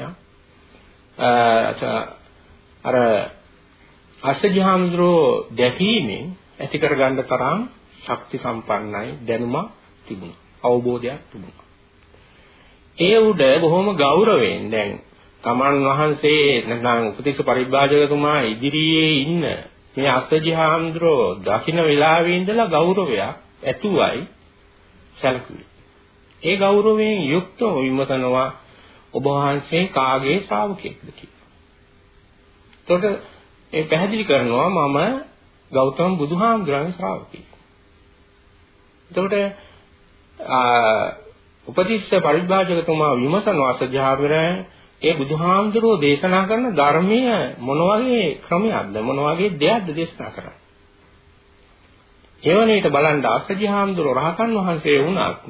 අර අසජහාම්ද්‍රෝ දැකීමෙන් ඇති කරගන්න තරම් ශක්ති සම්පන්නයි දැනුමක් තිබුණා. අවබෝධයක් තිබුණා. ඒ උඩ බොහොම ගෞරවයෙන් දැන් තමන් වහන්සේ නැත්නම් උපතිස්ස පරිබ්‍රාජකතුමා ඉදිරියේ ඉන්න මේ අසජහාම්ද්‍රෝ දකින්න වෙලාවේ ඉඳලා ගෞරවයක් ඇතුවයි සැලකුවේ. ඒ ගෞරවයෙන් යුක්තව විමසනවා ඔබ වහන්සේ කාගේ ශ්‍රාවකයෙක්ද කියලා. එතකොට ඒ පැහැදිලි කරනවා මම ගෞතම බුදුහාමුදුරන්ගේ ශ්‍රාවකයෙක්. එතකොට උපතිස්ස පරිභාජකතුමා විමසන අසජාවිරය ඒ බුදුහාමුදුරෝ දේශනා කරන ධර්මය මොන වගේ ක්‍රමයක්ද මොන වගේ දෙයක්ද දේශනා කරන්නේ. එවැනිට බලන්න අසජාහාමුදුරෝ රහතන් වහන්සේ වුණත්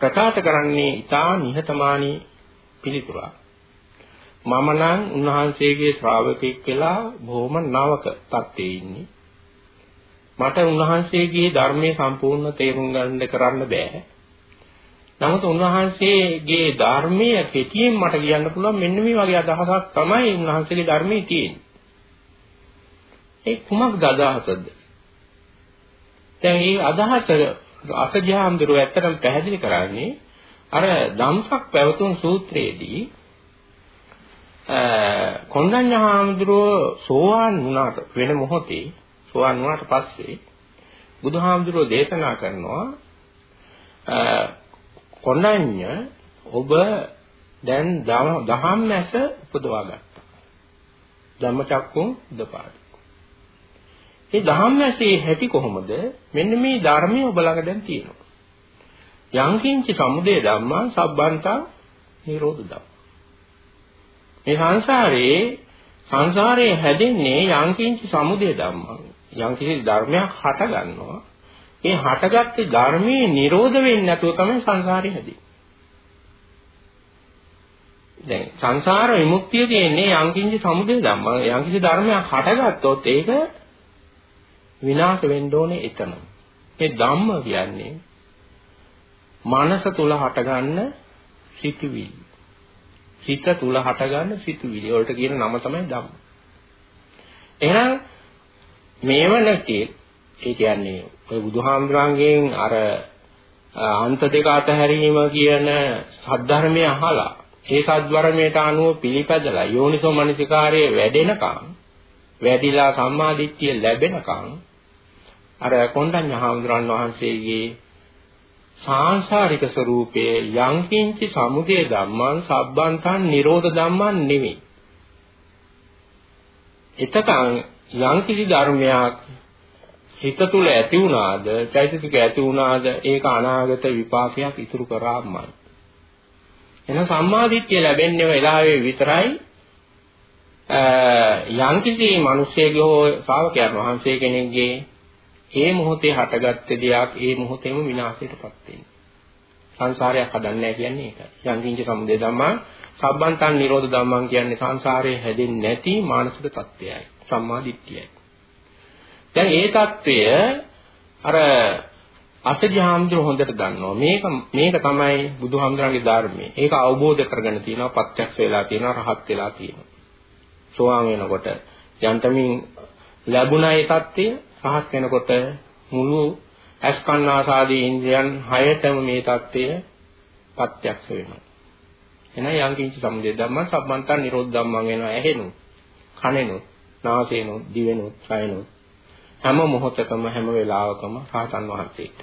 ප්‍රකාශ කරන්නේ ඊටා නිහතමානී පිළිතුරක්. මම නම් උන්වහන්සේගේ ශ්‍රාවකෙක් වෙලා බොහොම නවක තත්ත්වයේ ඉන්නේ. මට උන්වහන්සේගේ ධර්මයේ සම්පූර්ණ තේරුම් ගන්න කරන්න බෑ. නමුත් උන්වහන්සේගේ ධර්මයේ කෙටියෙන් මට කියන්න පුළුවන් මෙන්න මේ වගේ අදහසක් තමයි උන්වහන්සේගේ ධර්මයේ තියෙන්නේ. ඒ කුමක්ද අදහසද? දැන් මේ අදහස අසජාම්දරුව ඇත්තටම පැහැදිලි කරන්නේ අර ධම්සක් පැවතුම් සූත්‍රයේදී කොණ්ඩඤ්ඤහාමුදුරුව සෝවාන් වුණාට වෙන මොහොතේ සෝවාන් වුණාට පස්සේ බුදුහාමුදුරුව දේශනා කරනවා කොණ්ඩඤ්ඤ ඔබ දැන් දහම් මැස උපදවා ගත්තා. ධම්මචක්කුම් උදපාදි. ඒ දහම් මැසේ හැටි කොහොමද? මෙන්න මේ ධර්මය ඔබ ළඟ දැන් තියෙනවා. යංකින්ච සමුදය ධම්මා සබ්බන්තා නිරෝධ ධම්ම. මේ සංසාරේ සංසාරේ හැදෙන්නේ යංකින්ච සමුදය ධම්මා. යම්කිසි ධර්මයක් හට ගන්නවා. ඒ හටගත්තේ ධර්මයේ නිරෝධ වෙන්නේ නැතුව තමයි සංසාරේ හැදෙන්නේ. දැන් සංසාර විමුක්තිය තියෙන්නේ යම්කින්ච සමුදය ධම්මා. යම්කිසි ධර්මයක් හටගත්තොත් ඒක විනාශ වෙන්න ඕනේ එතන. මේ ධම්ම කියන්නේ මනස තුල හටගන්න සිතුවිලි. සිත තුල හටගන්න සිතුවිලි වලට කියන නම තමයි ධම්ම. එහෙනම් මේවනකේ ඒ කියන්නේ ඔය බුදුහාමුදුරන්ගෙන් අර අන්ත දෙක අතහැරීම කියන සද්ධර්මය අහලා ඒ සද්ධර්මයට අනුව පිළිපදලා යෝනිසෝ මනසිකාරයේ වැඩෙනකම් වැඩිලා සම්මාදිට්ඨිය ලැබෙනකම් අර කොණ්ඩඤ්ඤ හාමුදුරන් වහන්සේගේ සාංශාරික ස්වરૂපයේ යංකින්චි සමුදය ධම්මං සබ්බන්තං නිරෝධ ධම්මං නෙමෙයි. එතකන් යංකිසි ධර්මයක් හිත තුල ඇති වුණාද, චෛතසික ඇති වුණාද, ඒක අනාගත විපාකයක් ඉතුරු කරාමයි. එහෙනම් සම්මාදිට්ඨිය ලැබෙන්නේ වෙලාවේ විතරයි යම්කිසි මිනිසෙගේ හෝ ශ්‍රාවකයන් වහන්සේ කෙනෙක්ගේ ඒ මොහොතේ හටගත්ත දෙයක් ඒ මොහොතේම විනාශයටපත් වෙනවා. සංසාරයක් හදන්නේ කියන්නේ ඒකයි. යන්තිංච සමුදය ධම්මා සබ්බන්තං නිරෝධ ධම්මං කියන්නේ සංසාරයේ හැදෙන්නේ නැති මානසික தත්වයයි. සම්මා දිට්ඨියයි. දැන් ඒ தත්වය අර අසදි හාමුදුර හොඳට දන්නවා. මේක මේක තමයි බුදුහාමුදුරන්ගේ ධර්මය. ඒක අවබෝධ කරගෙන තියෙනවා, පත්‍යක්ෂ වෙලා තියෙනවා, රහත් වෙලා තියෙනවා. සෝවාන් වෙනකොට යන්තමින් ලැබුණා ඒ தත්ත්වය රහත් වෙනකොට මුළු අස්කන්නාසාදී ඉන්ද්‍රයන් හයතම මේ தත්ත්වය ප්‍රත්‍යක්ෂ වෙනවා. එහෙනම් යංකින්ච සමුදය ධම්ම සම්බන්තන් නිරෝධ ධම්මං වෙනවා ඇහෙනු, කනෙනු, නාසයෙනු, දිවෙනු, කයනු හැම මොහොතකම හැම වෙලාවකම රහතන් වහන්සේට.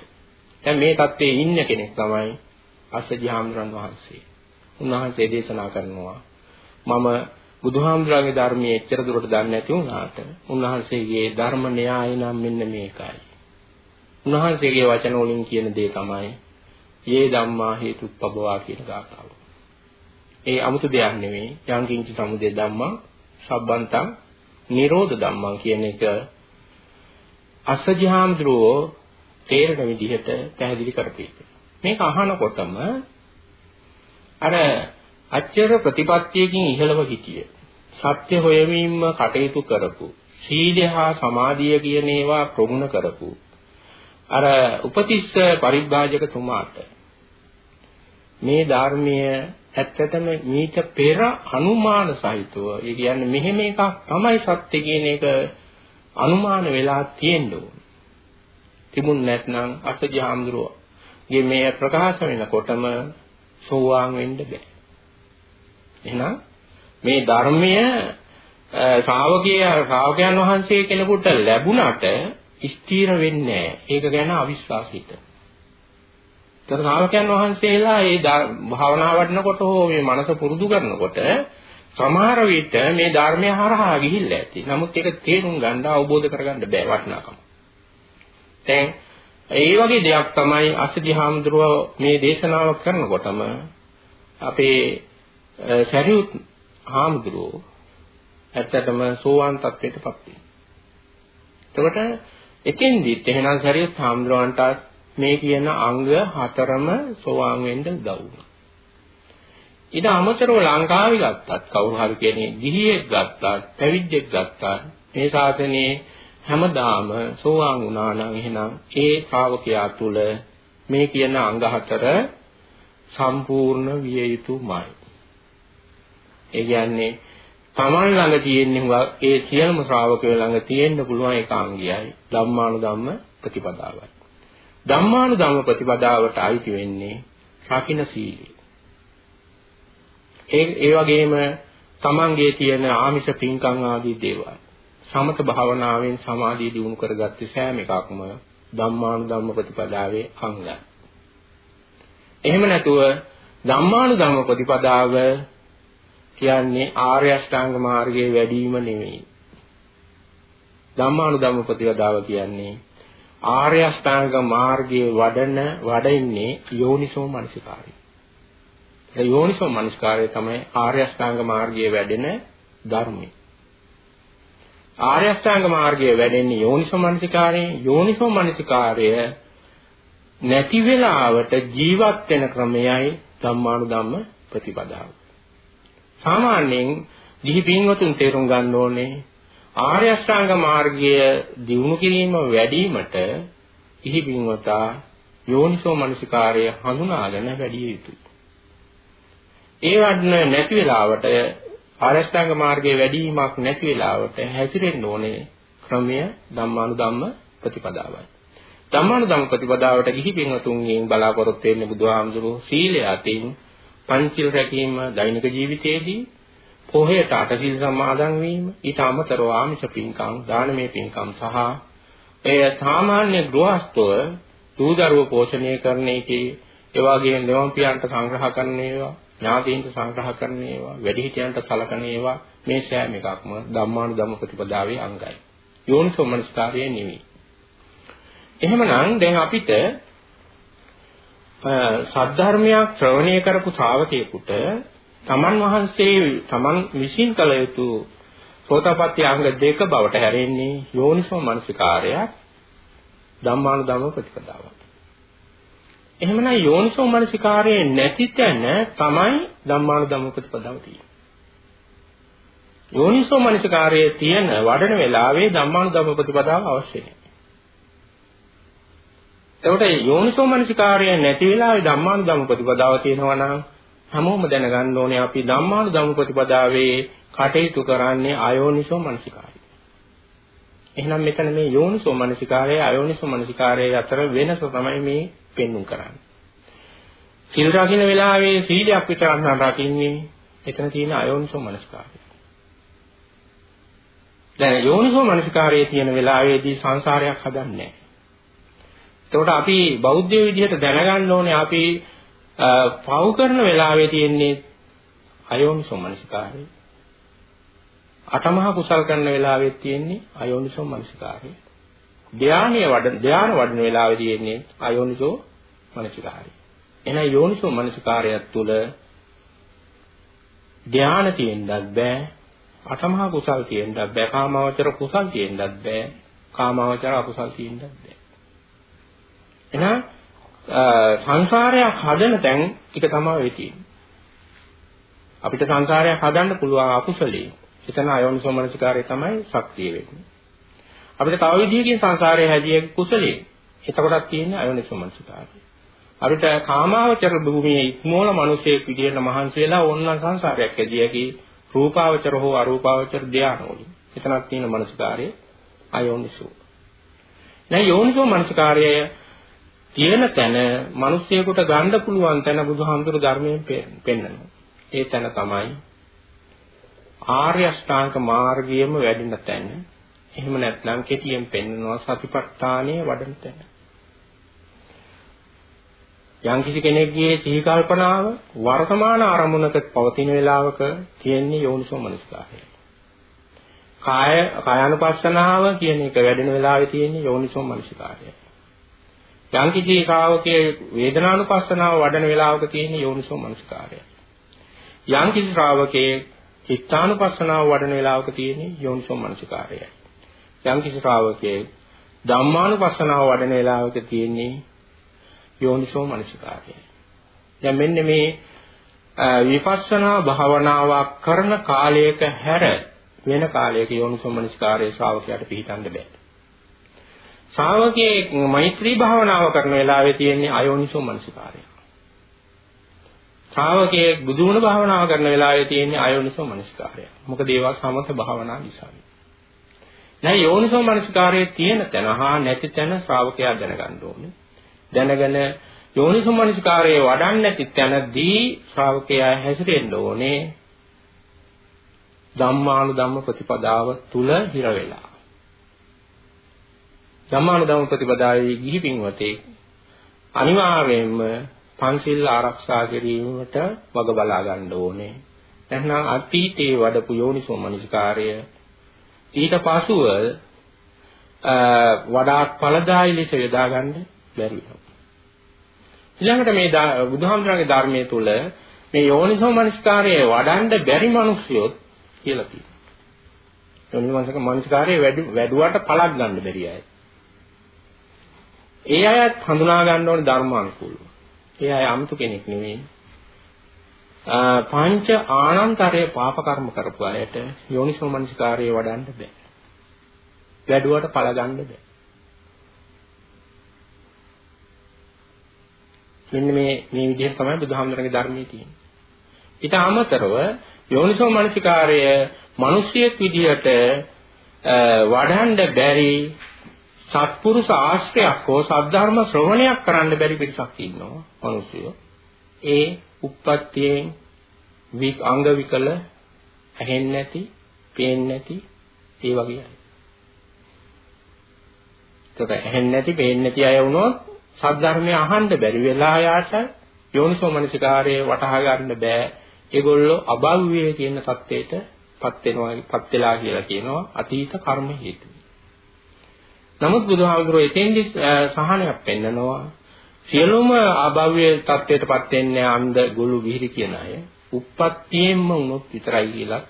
දැන් මේ தත්ත්වයේ ඉන්න කෙනෙක් තමයි අස්සජි හාමුදුරන් වහන්සේ. උන්වහන්සේ දේශනා කරනවා මම බුදුහාමුදුරන්ගේ ධර්මයේ එච්චර දුරට දන්නේ නැති වුණාට උන්වහන්සේගේ ධර්ම න්‍යාය නම් මෙන්න මේකයි. උන්වහන්සේගේ වචන වලින් කියන දේ තමයි "යේ ධම්මා හේතුප්පබවා" කියන ගාථාව. ඒ 아무තු දෙයක් නෙවෙයි. යංකින්ච සමුදය ධම්මා සබ්බන්තං නිරෝධ ධම්මං කියන එක අසජහාම්ද්‍රෝ තේරෙන විදිහට පැහැදිලි කරපේක. මේක අහනකොටම අර අච්චර ප්‍රතිපත්තියකින් ඉහළව හිටිය සත්‍ය හොයවීම කටයුතු කරපු සීලය හා සමාධිය කියන ඒවා ප්‍රගුණ කරපු අර උපතිස්ස පරිබ්‍රාජකතුමාට මේ ධර්මීය ඇත්තටම මීට පෙර අනුමාන සහිතව ඒ කියන්නේ මෙහෙම එකක් තමයි සත්‍ය කියන එක අනුමාන වෙලා තියෙන්න ඕන. තිබුණ නැත්නම් අසජි හාමුදුරුවෝ මේ ප්‍රකාශ වෙනකොටම සෝවාන් වෙන්න බෑ. එහෙනම් මේ ධර්මය ශ්‍රාවකයේ ශ්‍රාවකයන් වහන්සේ කෙනෙකුට ලැබුණට ස්ථිර වෙන්නේ නැහැ. ඒක ගැන අවිශ්වාසිත. ඒතර ශ්‍රාවකයන් වහන්සේලා මේ භාවනා වඩනකොට හෝ මේ මනස පුරුදු කරනකොට සමහර විට මේ ධර්මය හරහා ගිහිල්ලා ඇති. නමුත් ඒක තේරුම් ගන්න අවබෝධ කරගන්න බෑ වටිනාකම. දැන් ඒ වගේ දෙයක් තමයි අසදි හාමුදුරුව මේ දේශනාව කරනකොටම අපේ සරියුත් හාමුදුරුව ඇත්තටම සෝවාන් තත්ත්වයටපත් වෙනවා. එතකොට එතෙන්දිත් එහෙනම් සරියුත් හාමුදුරුවන්ට මේ කියන අංග හතරම සෝවාන් වෙන්න උදව් වුණා. ඊට අමතරව ලංකාවේ ගත්තත් කවුරු හරි කෙනෙක් ගිහියෙක් ගත්තත් පැවිද්දෙක් ගත්තත් මේ ශාසනයේ හැමදාම සෝවාන් වුණා නම් එහෙනම් ඒ ශ්‍රාවකයා තුල මේ කියන අංග හතර සම්පූර්ණ විය යුතුමයි. ඒ කියන්නේ තමන් ළඟ තියෙන්නේ ඒ සියලුම ශ්‍රාවකයෝ ළඟ තියෙන්න පුළුවන් එක අංගයයි ධම්මානුධම්ම ප්‍රතිපදාවයි. ධම්මානුධම්ම ප්‍රතිපදාවට අයිති වෙන්නේ රකින්න සීලය. ඒ ඒ වගේම තමන්ගේ තියෙන ආමිෂ පින්කම් ආදී දේවල් සමත භාවනාවෙන් සමාධිය දිනු කරගත්තේ සෑම එකක්ම ධම්මානුධම්ම ප්‍රතිපදාවේ අංගයි. එහෙම නැතුව ධම්මානුධම්ම ප්‍රතිපදාව කියන්නේ ආර්ය අෂ්ටාංග මාර්ගයේ වැඩිම නෙවෙයි. ධම්මානුධම්ම ප්‍රතිපදාව කියන්නේ ආර්ය අෂ්ටාංග මාර්ගයේ වඩන වඩින්නේ යෝනිසෝ මනසිකාරය. ඒ යෝනිසෝ මනසිකාරය තමයි ආර්ය අෂ්ටාංග මාර්ගයේ වැඩෙන ධර්මය. ආර්ය අෂ්ටාංග මාර්ගයේ වැඩෙන්නේ යෝනිසෝ මනසිකාරයෙන් යෝනිසෝ මනසිකාරය නැති වෙලාවට ජීවත් වෙන ක්‍රමයයි ධම්මානුධම්ම ප්‍රතිපදාව. සාමාන්‍යයෙන් දිහි පින්වතුන් තේරුම් ගන්න ඕනේ ආර්ය අෂ්ටාංග මාර්ගය දියුණු කිරීම වැඩිවීමට ඉහි පින්වතා යෝනිසෝ මනසිකාරය හඳුනාගෙන වැඩි යුතුයි. ඒ වඩන නැති වෙලාවට ආර්ය අෂ්ටාංග මාර්ගයේ වැඩිවීමක් නැති වෙලාවට හැසිරෙන්න ඕනේ ක්‍රමය ධම්මානුධම්ම ප්‍රතිපදාවයි. ධම්මානුධම්ම ප්‍රතිපදාවට ගිහි පින්වතුන්ගෙන් බලාපොරොත්තු වෙන්නේ බුදුහාමුදුරුවෝ සීලය අතින් පංචිල් රැකීම දෛනික ජීවිතයේදී පොහේට අටසිල් සමාදන් වීම ඊට අමතරව ආමිෂ පින්කම් දානමය පින්කම් සහ එය සාමාන්‍ය ගෘහස්තව දූදරුව පෝෂණය කරන එකේ ඒ වගේම දෙවන්පියන්ට සංග්‍රහ කරන ඒවා ඥාතීන්ට සංග්‍රහ කරන ඒවා වැඩිහිටියන්ට සලකන ඒවා මේ සෑම එකක්ම ධම්මානුධම්ම ප්‍රතිපදාවේ අංගයි. යෝනිසෝ මනස්කාරයේ නෙවෙයි එහෙමනම් දැන් අපිට සද්ධර්මයක් ශ්‍රවණය කරපු ශ්‍රාවකයෙකුට තමන් වහන්සේ තමන් විශ්ින් කළ යුතු සෝතපට්ටි අංග දෙක බවට හැරෙන්නේ යෝනිසෝ මනසිකාරයක් ධම්මානුධම්ම ප්‍රතිපදාවක්. එහෙමනම් යෝනිසෝ මනසිකාරයේ නැති තැන තමයි ධම්මානුධම්ම ප්‍රතිපදාව තියෙන්නේ. යෝනිසෝ මනසිකාරයේ තියෙන වඩන වෙලාවේ ධම්මානුධම්ම ප්‍රතිපදාව අවශ්‍ය නැහැ. එතකොට යෝනිසෝ මනසිකාරය නැති වෙලාවේ ධම්මානුධම්ම ප්‍රතිපදාව තියෙනවා නම් හැමෝම දැනගන්න ඕනේ අපි ධම්මානුධම්ම ප්‍රතිපදාවේ කටයුතු කරන්නේ අයෝනිසෝ මනසිකාරය. එහෙනම් මෙතන මේ යෝනිසෝ මනසිකාරය අයෝනිසෝ මනසිකාරය අතර වෙනස තමයි මේ පෙන්වුම් කරන්නේ. සිල් රකින්න වෙලාවේ සීලයක් විතරක් නම් රකින්නේ එතන තියෙන අයෝනිසෝ මනසිකාරය. දැන් යෝනිසෝ මනසිකාරයේ තියෙන වෙලාවේදී සංසාරයක් හදන්නේ නැහැ. එතකොට අපි බෞද්ධ විදිහට දැනගන්න ඕනේ අපි පව් කරන වෙලාවේ තියෙන්නේ අයෝනිසෝ මනසිකාරය. අටමහා කුසල් කරන වෙලාවේ තියෙන්නේ අයෝනිසෝ මනසිකාරය. ධානයේ වඩ ධාන වඩන වෙලාවේ තියෙන්නේ අයෝනිසෝ මනසිකාරය. එහෙනම් යෝනිසෝ මනසිකාරයත් තුළ ධාන තියෙන්නත් බෑ අටමහා කුසල් තියෙන්නත් බෑ කාමාවචර කුසල් තියෙන්නත් බෑ කාමාවචර අකුසල් තියෙන්නත් බෑ එහෙනම් සංසාරයක් හදන තැන් ටික තමයි වෙ තියෙන්නේ. අපිට සංසාරයක් හදන්න පුළුවන් අකුසලයේ එතන අයෝනිසෝමනසිකාරය තමයි ශක්තිය වෙන්නේ. අපිට තව විදිහකින් සංසාරය හැදිය කුසලයේ එතකොටත් තියෙන්නේ අයෝනිසෝමනසිකාරය. අපිට කාමාවචර භූමියේ ඉක්මෝල මිනිසෙක් විදියට මහන්සි වෙලා ඕනනම් සංසාරයක් ඇදියකි රූපාවචර හෝ අරූපාවචර ධානවලින්. එතනක් තියෙන මනසකාරය අයෝනිසෝ. දැන් යෝනිසෝ මනසකාරය තියෙන තැන මිනිසියෙකුට ගන්න පුළුවන් තැන බුදුහාමුදුරු ධර්මයෙන් පෙන්නනවා. ඒ තැන තමයි ආර්ය අෂ්ටාංග මාර්ගයේම වැඩෙන තැන. එහෙම නැත්නම් කෙටියෙන් පෙන්නනවා සතිපට්ඨානයේ වඩන තැන. යම්කිසි කෙනෙක්ගේ සිහි කල්පනාව වර්තමාන අරමුණක පවතින වේලාවක තියෙන්නේ යෝනිසෝ මනස්කාරය. කාය කායानुපස්සනාව කියන එක වැඩෙන වෙලාවේ තියෙන්නේ යෝනිසෝ මනසිකාරය. යම්කිසි ශ්‍රාවකයේ වේදනානුපස්සනාව වඩන වෙලාවක තියෙන්නේ යෝනිසෝ මනසිකාරය. යම්කිසි ශ්‍රාවකයේ චිත්තානුපස්සනාව වඩන වෙලාවක තියෙන්නේ යෝනිසෝ මනසිකාරයයි. යම්කිසි ශ්‍රාවකයේ ධම්මානුපස්සනාව වඩන වෙලාවක තියෙන්නේ යෝනිසෝ මනසිකාරය. දැන් මෙන්න මේ විපස්සනා භාවනාවක් කරන කාලයක හැර වෙන කාලයක යෝනිසෝ මනසිකාරයේ ශ්‍රාවකයාට පිළිතන්න බෑ. ශ්‍රාවකයේ මෛත්‍රී භාවනාව කරන වෙලාවේ තියෙන්නේ අයෝනිසෝ මනසිකාරය. ශ්‍රාවකයේ බුදුගුණ භාවනාව කරන වෙලාවේ තියෙන්නේ අයෝනිසෝ මනසිකාරය. මොකද ඒවා සමත භාවනා නිසා. නෑ යෝනිසෝ මනසිකාරයේ තියෙන තැන හා නැති තැන ශ්‍රාවකයා දැනගන්න ඕනේ. දැනගෙන යෝනිසමනසිකාරයේ වඩන්නේ නැති තැනදී ශ්‍රාවකයා හැසිරෙන්න ඕනේ ධම්මානුධම්ම ප්‍රතිපදාව තුල හිර වෙලා. ධම්මානුධම්ම ප්‍රතිපදාවේ ගිහි පින්වතේ අනිවාර්යයෙන්ම පන්සිල් ආරක්ෂා කිරීමට වග බලා ගන්න ඕනේ. එහෙනම් අතීතයේ වඩපු යෝනිසෝමනසිකාරය ඊට පසුව වඩාත් ඵලදායී ලෙස යොදා ගන්න බැරි වෙනවා. ඊළඟට මේ බුදුහාමුදුරන්ගේ ධර්මයේ තුල මේ යෝනිසෝ මනස්කාරයේ වඩන්න බැරි මිනිස්සුයොත් කියලා තියෙනවා. යෝනිසෝ මනස්කාරයේ වැඩුවට පළක් ගන්න බැරි අය. ඒ අයත් හඳුනා ගන්න ඕනේ ධර්මානුකූලව. ඒ අය 아무තු කෙනෙක් නෙවෙයි. පංච ආනන්තරයේ පාප කර්ම කරපු අයට යෝනිසෝ මනස්කාරයේ වඩන්න බෑ. වැඩුවට පළ ගන්න බෑ. මෙන්න මේ මේ විදිහට තමයි බුදුහාමුදුරන්ගේ ධර්මයේ තියෙන්නේ. ඊට අමතරව යෝනිසෝ මනසිකාරය මිනිසියෙක් විදිහට වඩහන්න බැරි සත්පුරුෂ ආශ්‍රයක් හෝ සද්ධර්ම ශ්‍රවණයක් කරන්න බැරි පිරිසක් ඉන්නවා මිනිස්සු. ඒ උප්පත්තියෙන් වික් අංග විකල ඇහෙන්නේ නැති, පේන්නේ නැති ඒ වගේ අය. ඒක ඇහෙන්නේ නැති, පේන්නේ නැති අය වුණොත් සද්ධර්මය අහන්න බැරි වෙලා යාට යෝනිසෝමනසිකාරයේ වටහා ගන්න බෑ. ඒගොල්ලෝ අභව්‍යයේ කියන தത്വයට පත් වෙනවා පත් වෙලා කියලා කියනවා අතීත කර්ම හේතුයි. නමුත් බුදුහාමුදුරුවෝ එතෙන්දි සහනයක් පෙන්නනවා. සියලුම ආභව්‍ය தත්වයටපත් වෙන්නේ අන්ධ ගොළු විහිරි කියන අය. උප්පත්තියෙන්ම වුණොත් විතරයි කියලා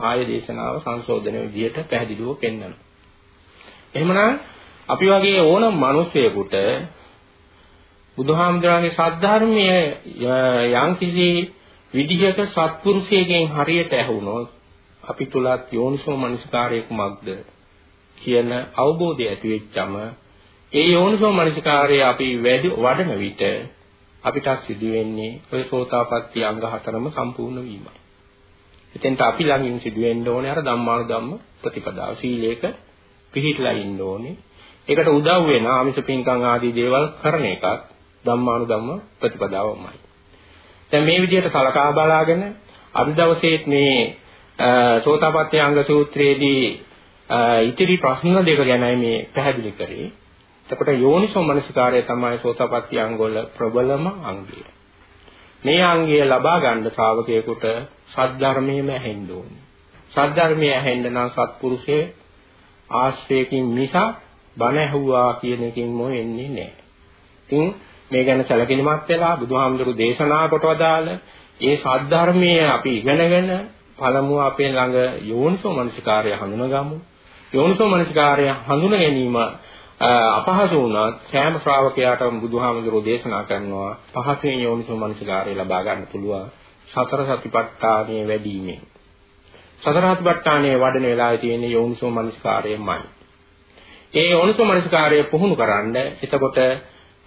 ආය දේශනාව සංශෝධන විදියට පැහැදිලිව පෙන්වනවා. එහෙමනම් අපි වගේ ඕනම මිනිසෙකුට බුදුහාමුදුරන්ගේ සද්ධර්මයේ යම්කිසි විදිහක සත්පුරුෂයෙක්ගෙන් හරියට ඇහුනොත් අපි තුලත් යෝනිසෝ මනසකාරයක් මක්ද කියන අවබෝධය ඇති වෙච්චම ඒ යෝනිසෝ මනසිකාරය අපි වඩන විට අපිට සිදු වෙන්නේ ඔය සෝතාපට්ටි අංග හතරම සම්පූර්ණ වීමයි. එතෙන්ට අපි ළඟින් සිදු වෙන්න ඕනේ අර ධම්මාන ධම්ම ප්‍රතිපදාව සීලයක පිළිහිట్లా ඉන්න ඕනේ. ඒකට උදව් වෙන ආමිෂ පින්කම් ආදී දේවල් කරන එකත් ධම්මානුධම්ම ප්‍රතිපදාවමයි. දැන් මේ විදිහට සලකා බලාගෙන අද දවසේත් මේ සෝතාපට්ටි අංග සූත්‍රයේදී ඉතිරි ප්‍රශ්න දෙක ගැනයි මේ පැහැදිලි කරේ. එතකොට යෝනිසෝ මනසිකාරය තමයි සෝතාපට්ටි අංගවල ප්‍රබලම අංගය. මේ අංගය ලබා ගන්න ශ්‍රාවකයෙකුට සද්ධර්මයේම ඇහෙන්න ඕනේ. සද්ධර්මයේ ඇහෙන්න නම් සත්පුරුෂයේ ආශ්‍රයකින් මිස බණ ඇහුවා කියන එකකින් මොෙන්නේ නැහැ. ඉතින් මේ ගැන සැලකිලිමත් වෙලා බුදුහාමුදුරු දේශනා කොට වදාළ ඒ සද්ධර්මයේ අපි ඉගෙනගෙන පළමුව අපේ ළඟ යෝනිසෝ මනසිකාරය හඳුනගමු. යෝනිසෝ මනසිකාරය හඳුන ගැනීම අපහසු වුණත් සෑම ශ්‍රාවකයාටම බුදුහාමුදුරෝ දේශනා කරනවා පහසෙන් යෝනිසෝ මනසිකාරය ලබා ගන්න පුළුවන් සතර සතිපට්ඨානයේ වැඩිමෙන්. සතර සතිපට්ඨානයේ වඩන වෙලාවේ තියෙන යෝනිසෝ මනසිකාරයමයි. ඒ යෝනිසෝ මනසිකාරය පුහුණු කරන්න එතකොට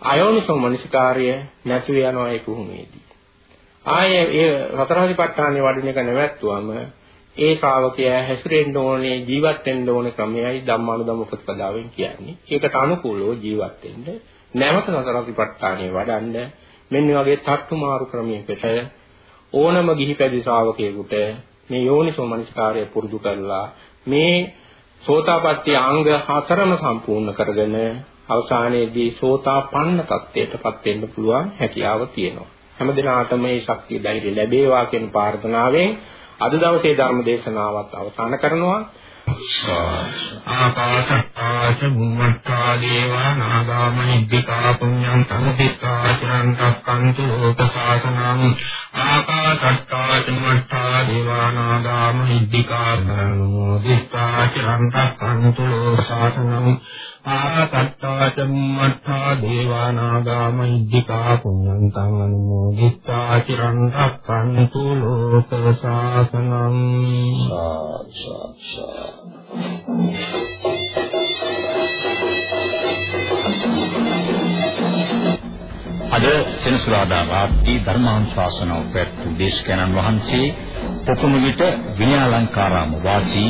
අයෝනිසෝ මනසිකාරය නැති වෙනවා ඒ පුහුණුවේදී. ආයේ ඒ සතර සතිපට්ඨානයේ වඩන එක නැවැත්තුවම ඒ ශ්‍රාවකයා හැසිරෙන්න ඕනේ ජීවත් වෙන්න ඕනේ ක්‍රමයයි ධම්මානුධම්ම ප්‍රතිපදාවෙන් කියන්නේ. ඒකට අනුකූලව ජීවත් වෙන්න නැවත සතර සතිපට්ඨානයේ වඩන්න මෙන්න වගේ තට්ටු මාරු ක්‍රමයකට ඕනම ගිහි පැවිදි ශ්‍රාවකයෙකුට මේ යෝනිසෝ මනස්කාරය පුරුදු කරලා මේ සෝතාපට්ටි අංග හතරම සම්පූර්ණ කරගෙන අවසානයේදී සෝතාපන්න තත්ත්වයටපත් වෙන්න පුළුවන් හැකියාව තියෙනවා. හැමදිනාටම මේ ශක්තිය ධෛර්ය ලැබේවා කියන ප්‍රාර්ථනාවෙන් අද දවසේ ධර්ම දේශනාවත් අවසන් කරනවා. ආකාශත්තාච බුම්මත්තා දේවා නාගාමනිද්దికා පුඤ්ඤං සම්පිතා චිරන්තක්කන්තු ලෝක සාසනං ආකාශත්තාච බුම්මත්තා දේවා නාගාමනිද්దికා පුඤ්ඤං සම්පිතා චිරන්තක්කන්තු ලෝක සාසනං ආකාශත්තා චම්මත්තා දේවානාගා මහිද්దికා පුඤ්ඤන්තං අනුමෝදිත්වා චිරන් රක්ඛන්තු ලෝක සාසනං අද සෙනසුරාදා රාත්‍රී ධර්මානුශාසනාව පැවැත්වූ දේශකයන්න් වහන්සේ පොකුණු විට විනයාලංකාරාම වාසී